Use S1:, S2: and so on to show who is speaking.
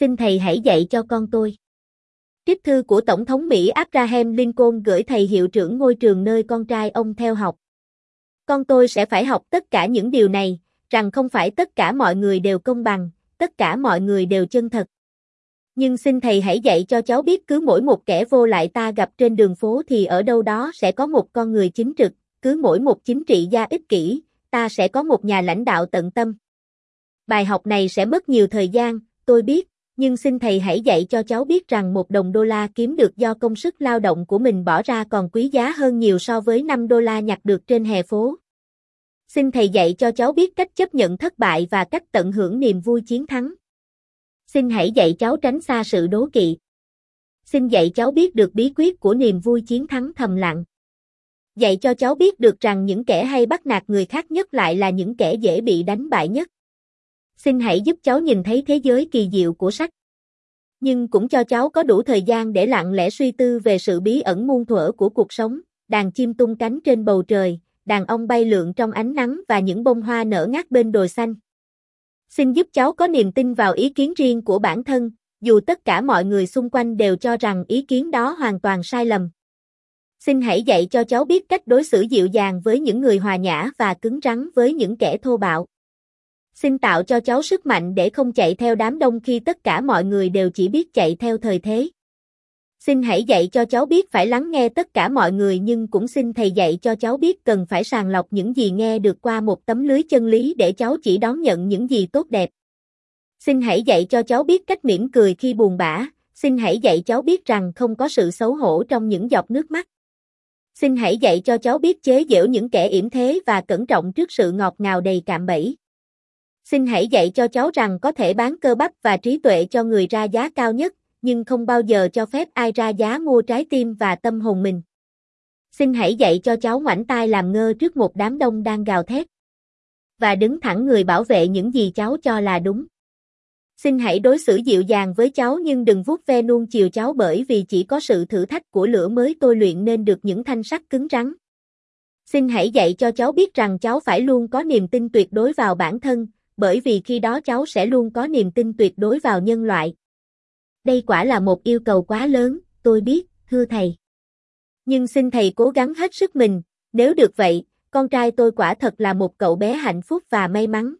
S1: Xin thầy hãy dạy cho con tôi. Trích thư của Tổng thống Mỹ Abraham Lincoln gửi thầy hiệu trưởng ngôi trường nơi con trai ông theo học. Con tôi sẽ phải học tất cả những điều này, rằng không phải tất cả mọi người đều công bằng, tất cả mọi người đều chân thật. Nhưng xin thầy hãy dạy cho cháu biết cứ mỗi một kẻ vô lại ta gặp trên đường phố thì ở đâu đó sẽ có một con người chính trực, cứ mỗi một chính trị gia ích kỷ, ta sẽ có một nhà lãnh đạo tận tâm. Bài học này sẽ mất nhiều thời gian, tôi biết, nhưng xin thầy hãy dạy cho cháu biết rằng một đồng đô la kiếm được do công sức lao động của mình bỏ ra còn quý giá hơn nhiều so với 5 đô la nhặt được trên hè phố. Xin thầy dạy cho cháu biết cách chấp nhận thất bại và cách tận hưởng niềm vui chiến thắng. Xin hãy dạy cháu tránh xa sự đố kỵ. Xin dạy cháu biết được bí quyết của niềm vui chiến thắng thầm lặng. Dạy cho cháu biết được rằng những kẻ hay bắt nạt người khác nhất lại là những kẻ dễ bị đánh bại nhất. Xin hãy giúp cháu nhìn thấy thế giới kỳ diệu của sách. Nhưng cũng cho cháu có đủ thời gian để lặng lẽ suy tư về sự bí ẩn muôn thuở của cuộc sống, đàn chim tung cánh trên bầu trời, đàn ông bay lượn trong ánh nắng và những bông hoa nở ngát bên đồi xanh. Xin giúp cháu có niềm tin vào ý kiến riêng của bản thân, dù tất cả mọi người xung quanh đều cho rằng ý kiến đó hoàn toàn sai lầm. Xin hãy dạy cho cháu biết cách đối xử dịu dàng với những người hòa nhã và cứng rắn với những kẻ thô bạo. Xin tạo cho cháu sức mạnh để không chạy theo đám đông khi tất cả mọi người đều chỉ biết chạy theo thời thế. Xin hãy dạy cho cháu biết phải lắng nghe tất cả mọi người nhưng cũng xin thầy dạy cho cháu biết cần phải sàng lọc những gì nghe được qua một tấm lưới chân lý để cháu chỉ đón nhận những gì tốt đẹp. Xin hãy dạy cho cháu biết cách mỉm cười khi buồn bã, xin hãy dạy cháu biết rằng không có sự xấu hổ trong những giọt nước mắt. Xin hãy dạy cho cháu biết chế giễu những kẻ yểm thế và cẩn trọng trước sự ngọt ngào đầy cạm bẫy. Xin hãy dạy cho cháu rằng có thể bán cơ bắp và trí tuệ cho người ra giá cao nhất, nhưng không bao giờ cho phép ai ra giá mua trái tim và tâm hồn mình. Xin hãy dạy cho cháu ngoảnh tai làm ngơ trước một đám đông đang gào thét. Và đứng thẳng người bảo vệ những gì cháu cho là đúng. Xin hãy đối xử dịu dàng với cháu nhưng đừng vuốt ve nuông chiều cháu bởi vì chỉ có sự thử thách của lửa mới tôi luyện nên được những thanh sắt cứng rắn. Xin hãy dạy cho cháu biết rằng cháu phải luôn có niềm tin tuyệt đối vào bản thân, bởi vì khi đó cháu sẽ luôn có niềm tin tuyệt đối vào nhân loại. Đây quả là một yêu cầu quá lớn, tôi biết, thưa thầy. Nhưng xin thầy cố gắng hết sức mình, nếu được vậy, con trai tôi quả thật là một cậu bé hạnh phúc và may mắn.